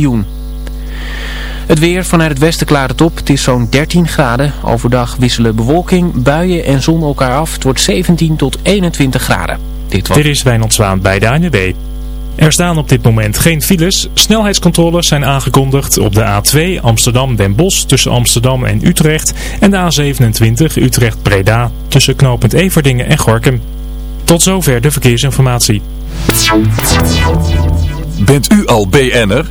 miljoen. Het weer vanuit het westen klaart het op. Het is zo'n 13 graden. Overdag wisselen bewolking, buien en zon elkaar af. Het wordt 17 tot 21 graden. Dit, was... Dit is Wijnand Zwaan bij de ANWB. Er staan op dit moment geen files. Snelheidscontroles zijn aangekondigd op de A2 Amsterdam-Den Bosch tussen Amsterdam en Utrecht. En de A27 Utrecht-Breda tussen knooppunt Everdingen en Gorkum. Tot zover de verkeersinformatie. Bent u al BN'er?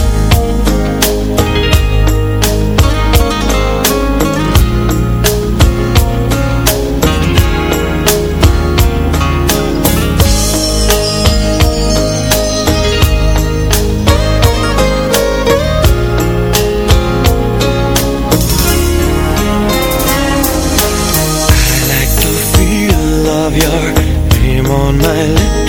Of your name on my lips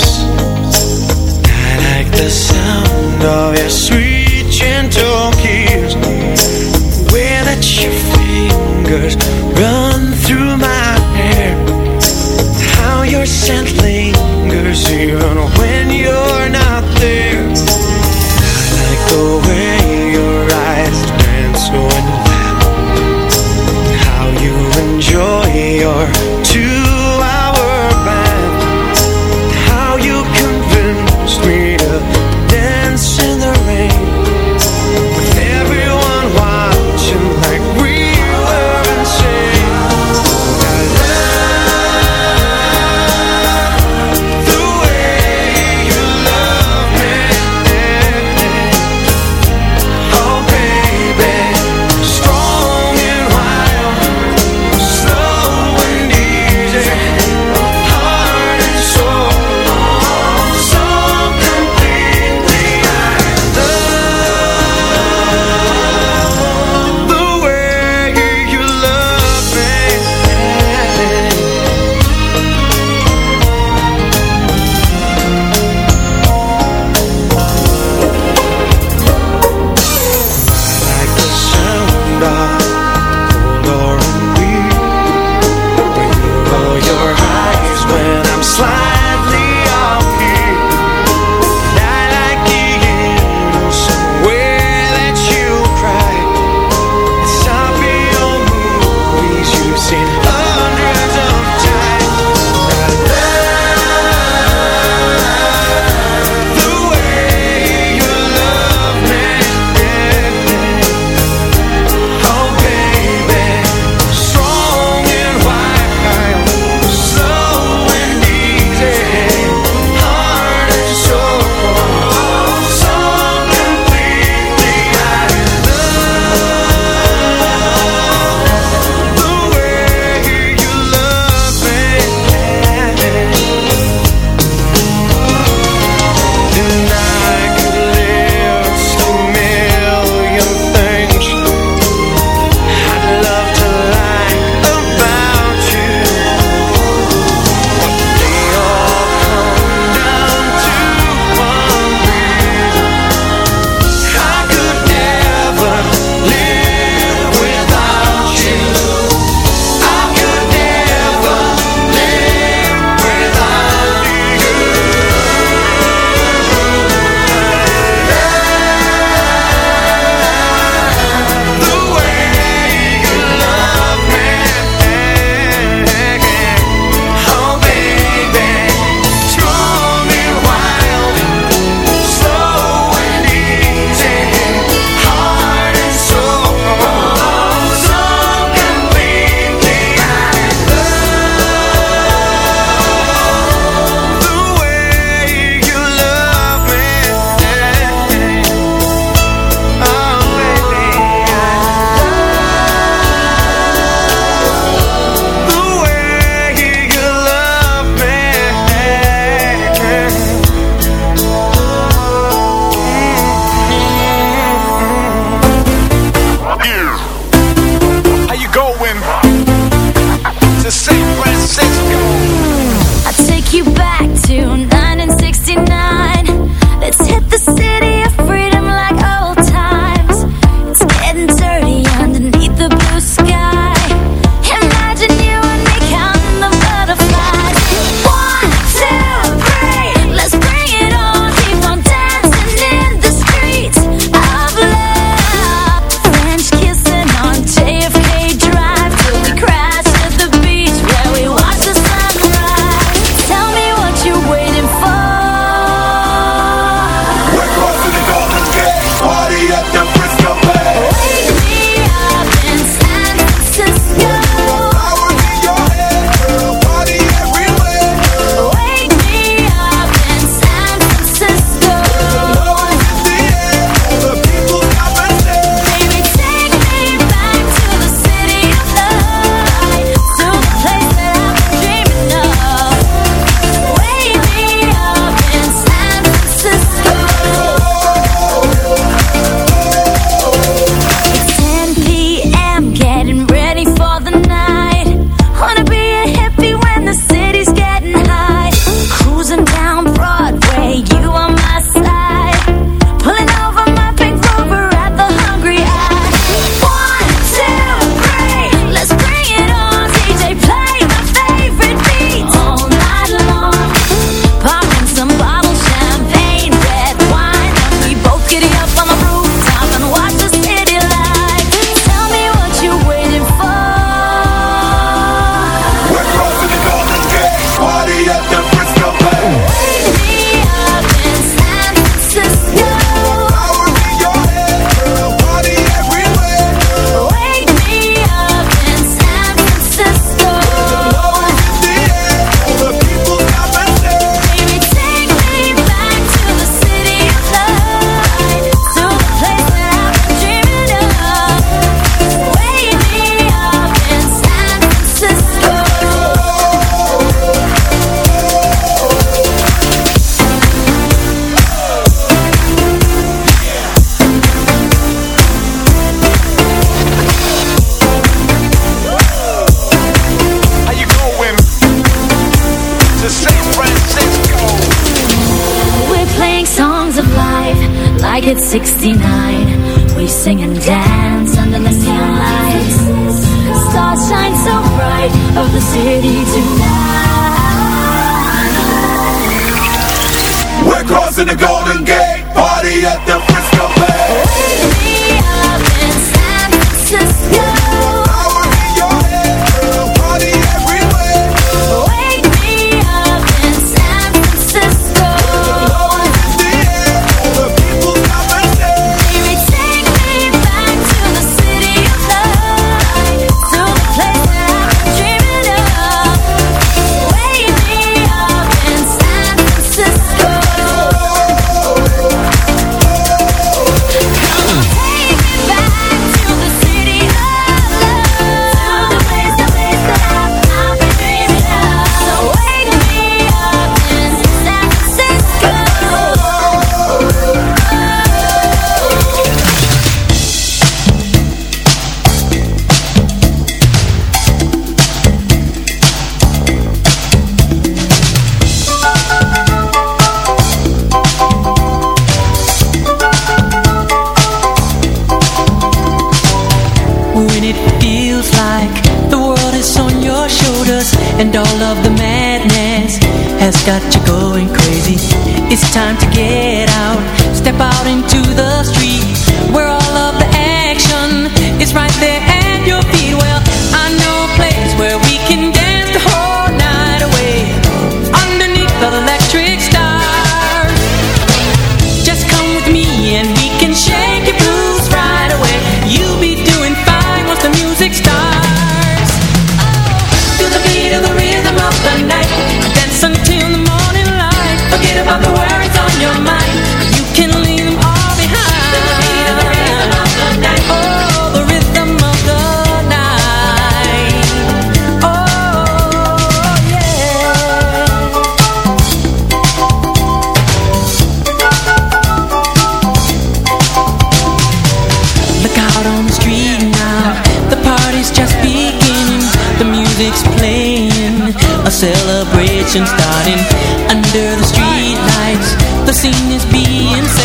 seen as being.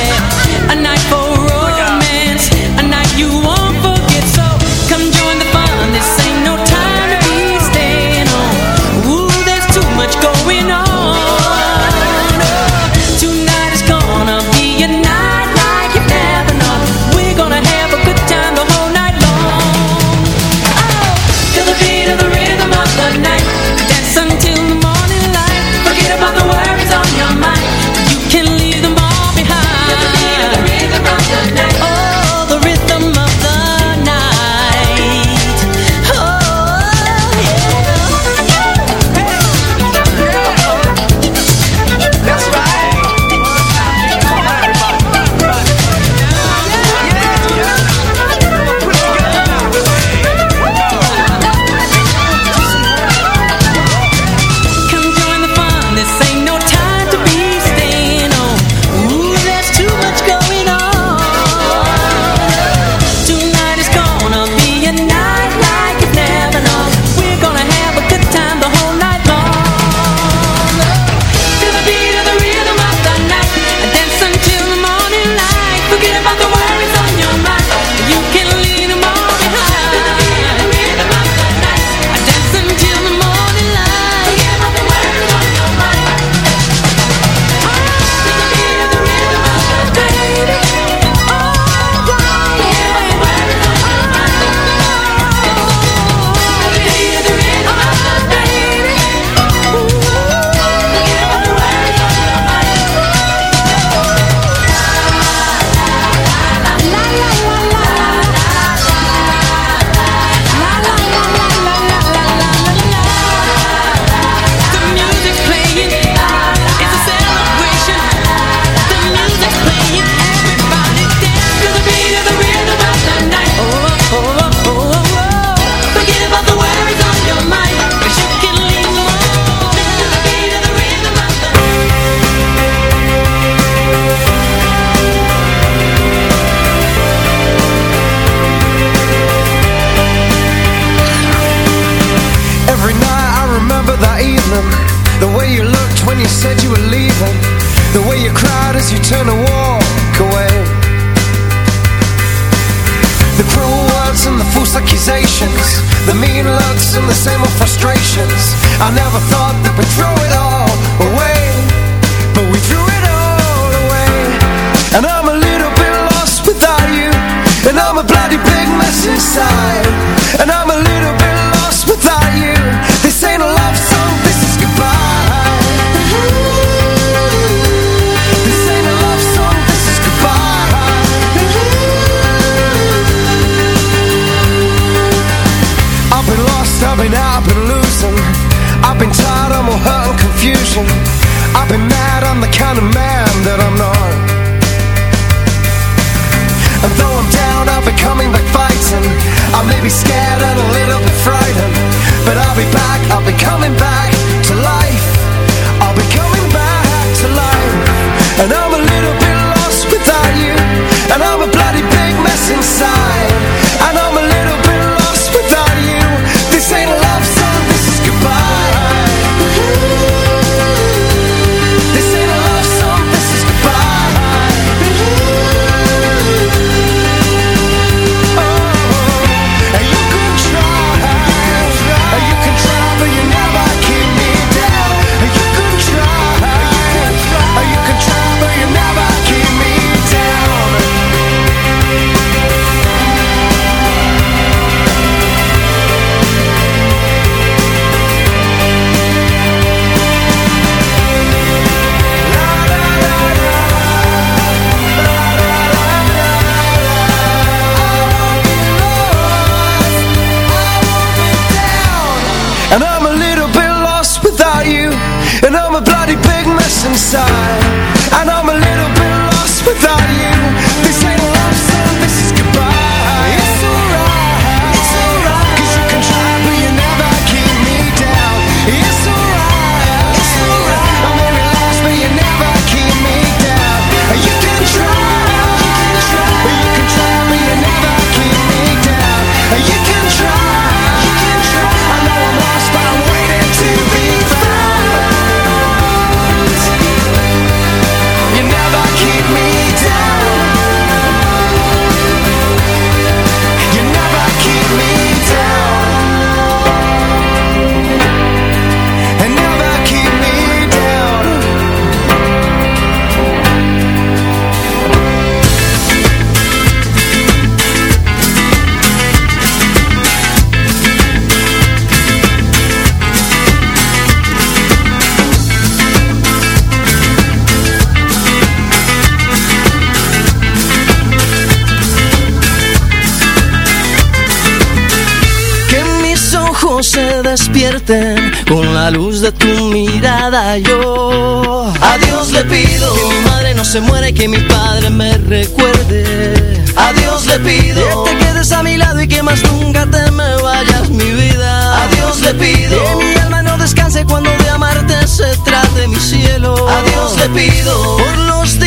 Ojos se despierten con la luz de tu mirada. Yo A Dios le pido que mi madre no se muera y que mi padre me recuerde. A Dios le pido que te quedes a mi lado y que más nunca te me vayas mi vida. A Dios le pido que mi alma no descanse cuando de amarte se trate mi cielo. A Dios le pido por los días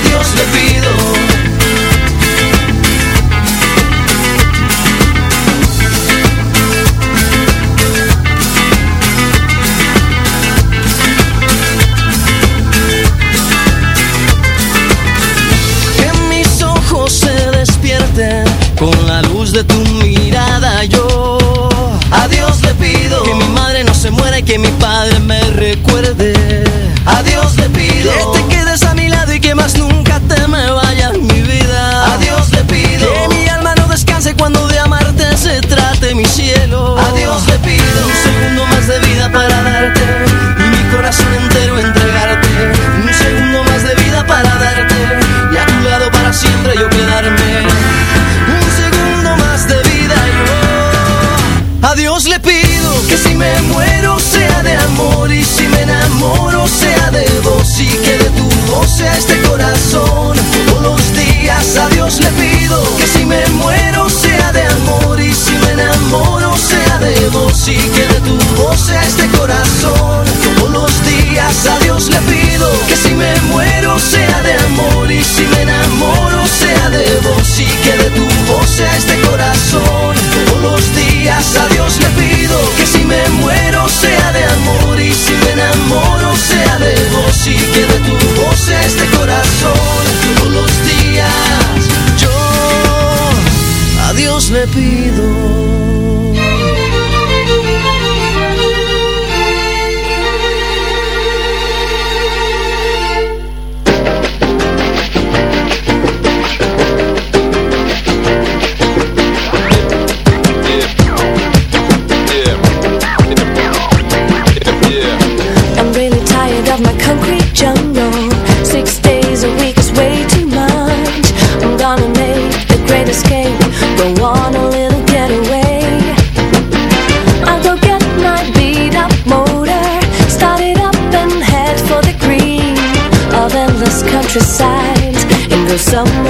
a Dios le someone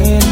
ven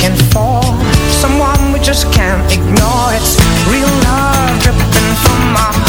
looking fall, Someone we just can't ignore. It's real love dripping from our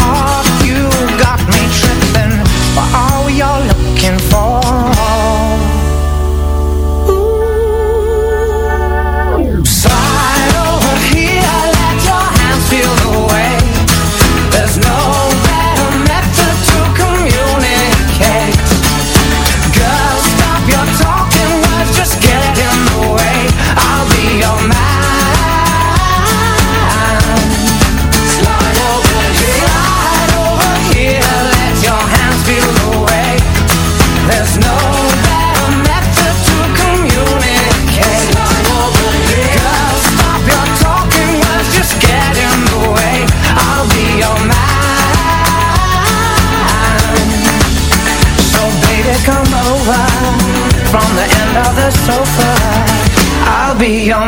be on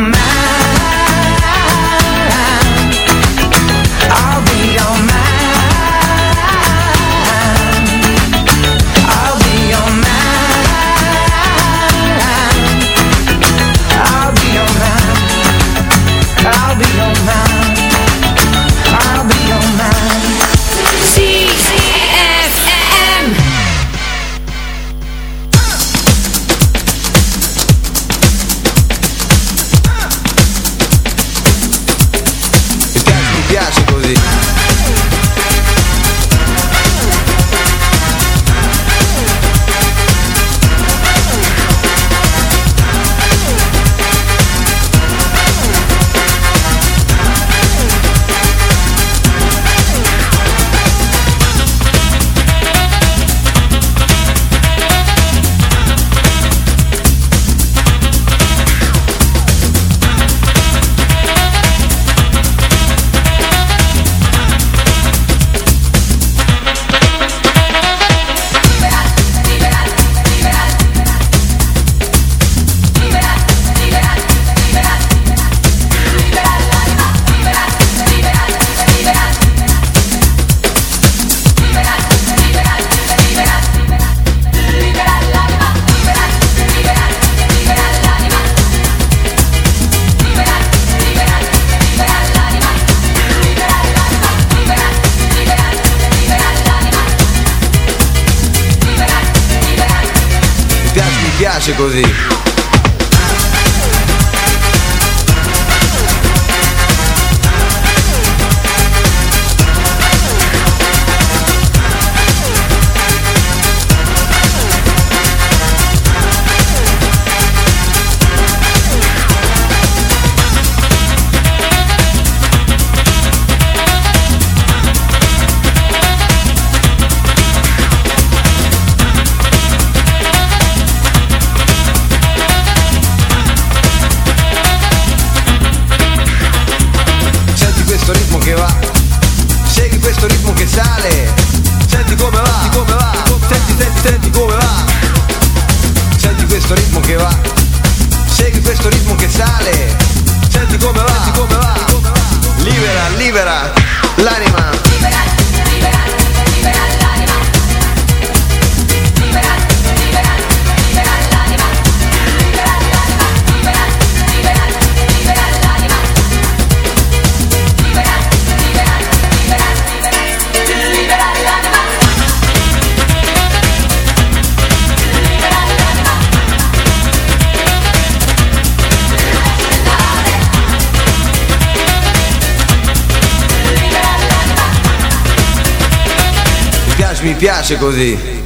piace così.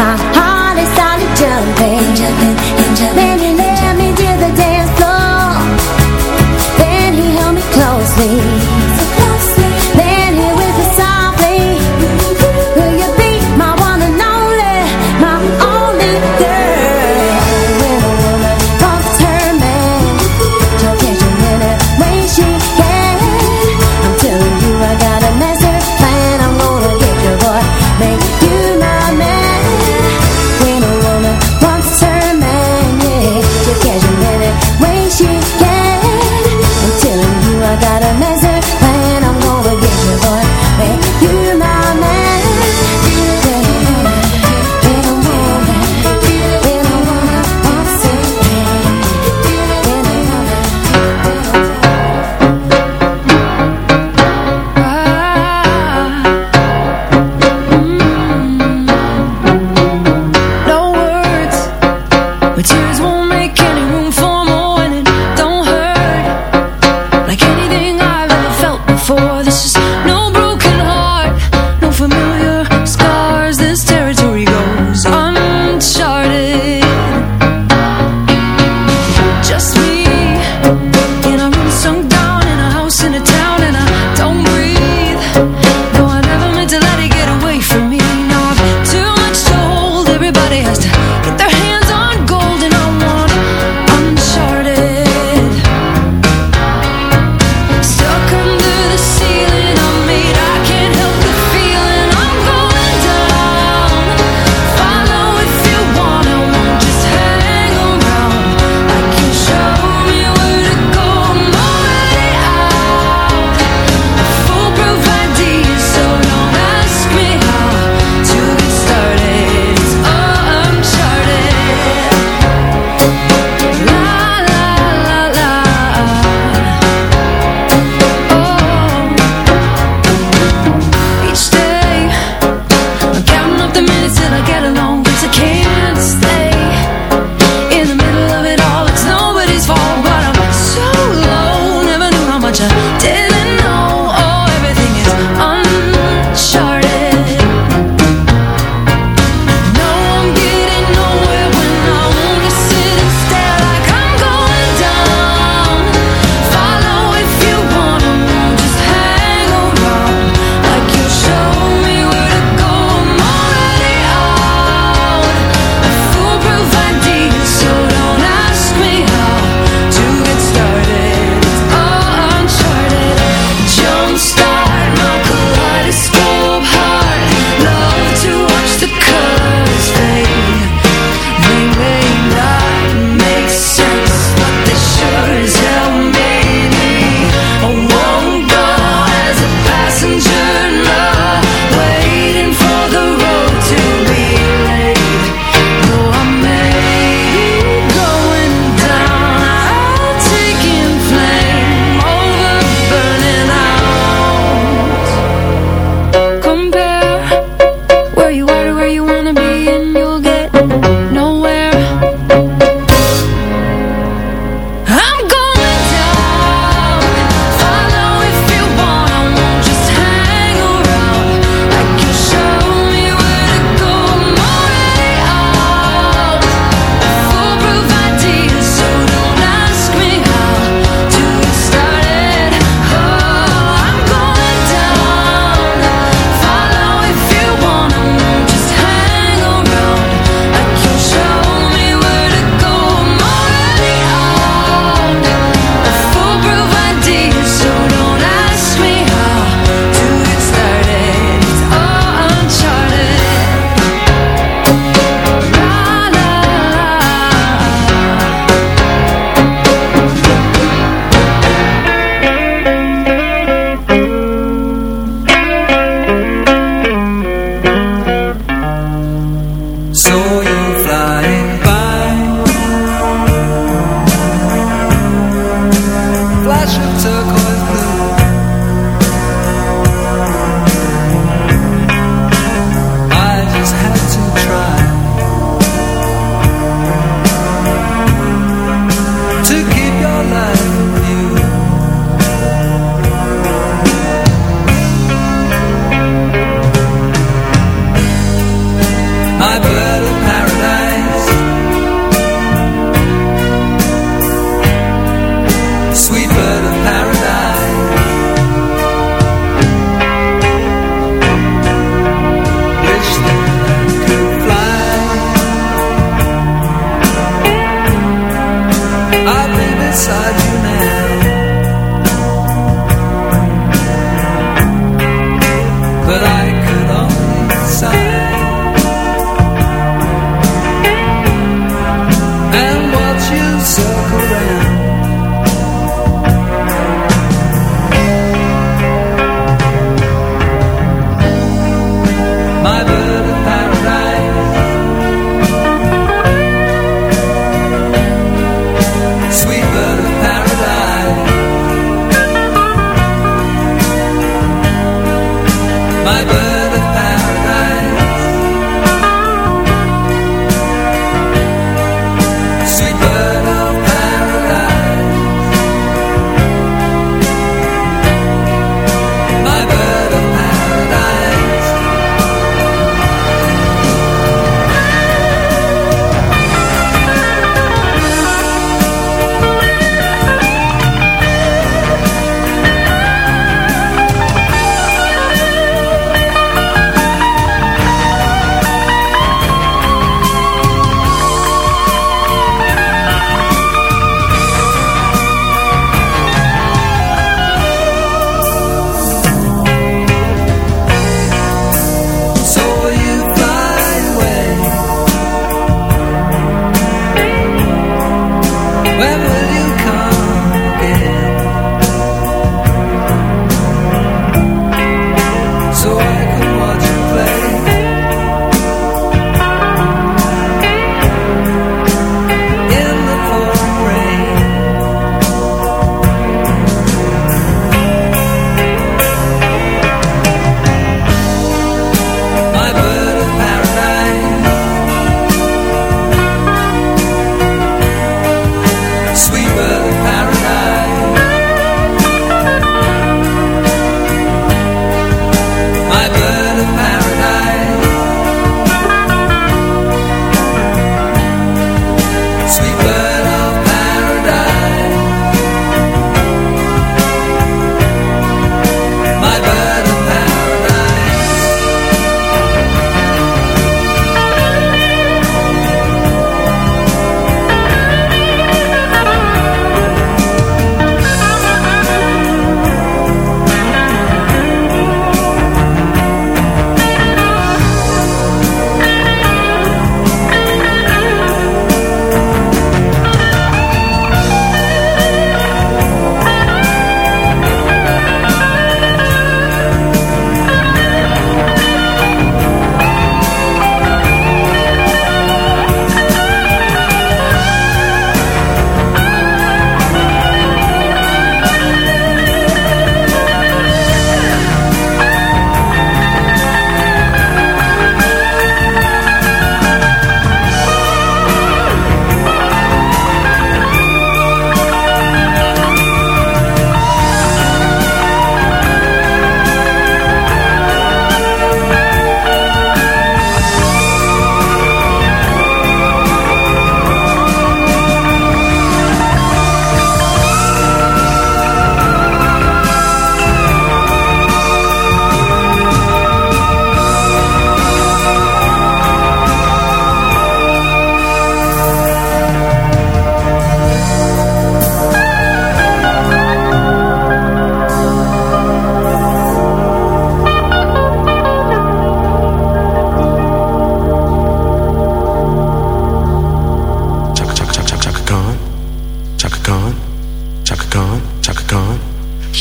나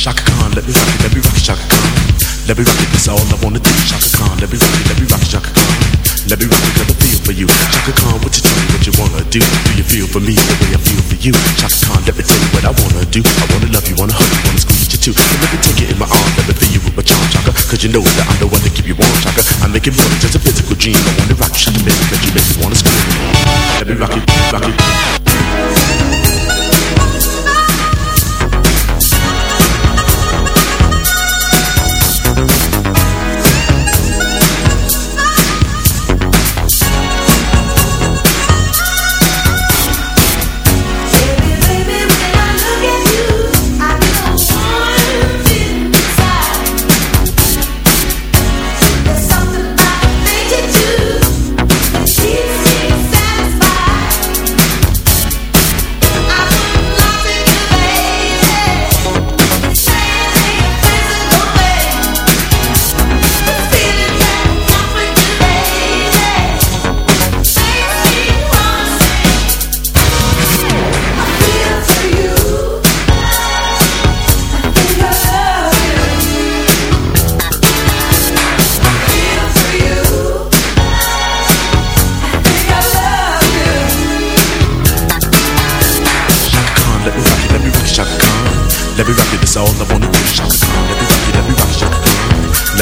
Shaka Khan. Let me rock it, let me rock it, Chaka Khan. Let me rock it, that's all I wanna do. Chaka Khan, let me rock it, let me rock it, Chaka Khan. Let me rock it, got a feel for you. Chaka Khan, what you me what you wanna do? Do you feel for me the way I feel for you? Chaka Khan, let me tell you what I wanna do. I wanna love you, wanna hug you, wanna squeeze you too. So let me take you in my arms, let me fill you with my charm, Chaka. Cause you know that I'm the one to keep you warm, Chaka. I make it more than just a physical dream. I wanna rock you, Chaka, baby, make you make me wanna scream. Let me rock it, rock it.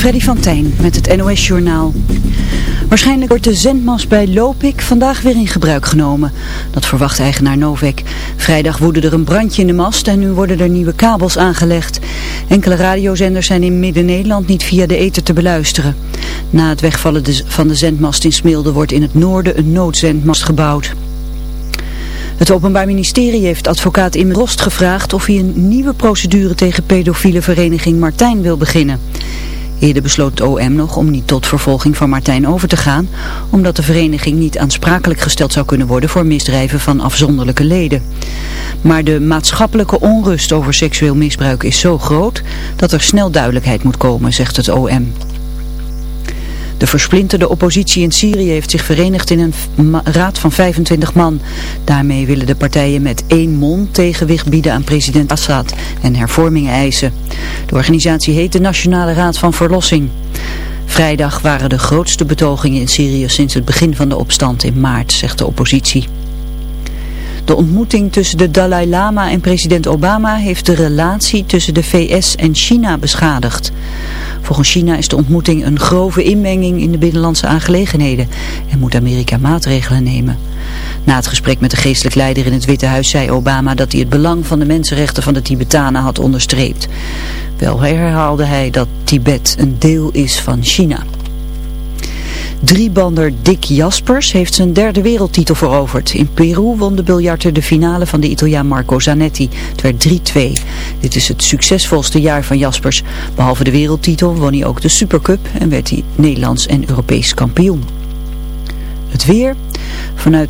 Freddy van Tijn met het NOS Journaal. Waarschijnlijk wordt de zendmast bij Lopik vandaag weer in gebruik genomen. Dat verwacht eigenaar Novek. Vrijdag woedde er een brandje in de mast en nu worden er nieuwe kabels aangelegd. Enkele radiozenders zijn in Midden-Nederland niet via de ether te beluisteren. Na het wegvallen van de zendmast in Smilde wordt in het noorden een noodzendmast gebouwd. Het Openbaar Ministerie heeft advocaat Im Rost gevraagd of hij een nieuwe procedure tegen pedofiele vereniging Martijn wil beginnen. Eerder besloot het OM nog om niet tot vervolging van Martijn over te gaan, omdat de vereniging niet aansprakelijk gesteld zou kunnen worden voor misdrijven van afzonderlijke leden. Maar de maatschappelijke onrust over seksueel misbruik is zo groot dat er snel duidelijkheid moet komen, zegt het OM. De versplinterde oppositie in Syrië heeft zich verenigd in een raad van 25 man. Daarmee willen de partijen met één mond tegenwicht bieden aan president Assad en hervormingen eisen. De organisatie heet de Nationale Raad van Verlossing. Vrijdag waren de grootste betogingen in Syrië sinds het begin van de opstand in maart, zegt de oppositie. De ontmoeting tussen de Dalai Lama en president Obama heeft de relatie tussen de VS en China beschadigd. Volgens China is de ontmoeting een grove inmenging in de binnenlandse aangelegenheden en moet Amerika maatregelen nemen. Na het gesprek met de geestelijk leider in het Witte Huis zei Obama dat hij het belang van de mensenrechten van de Tibetanen had onderstreept. Wel herhaalde hij dat Tibet een deel is van China. Driebander Dick Jaspers heeft zijn derde wereldtitel veroverd. In Peru won de biljarter de finale van de Italiaan Marco Zanetti. Het werd 3-2. Dit is het succesvolste jaar van Jaspers. Behalve de wereldtitel won hij ook de Supercup en werd hij Nederlands en Europees kampioen. Het weer. Vanuit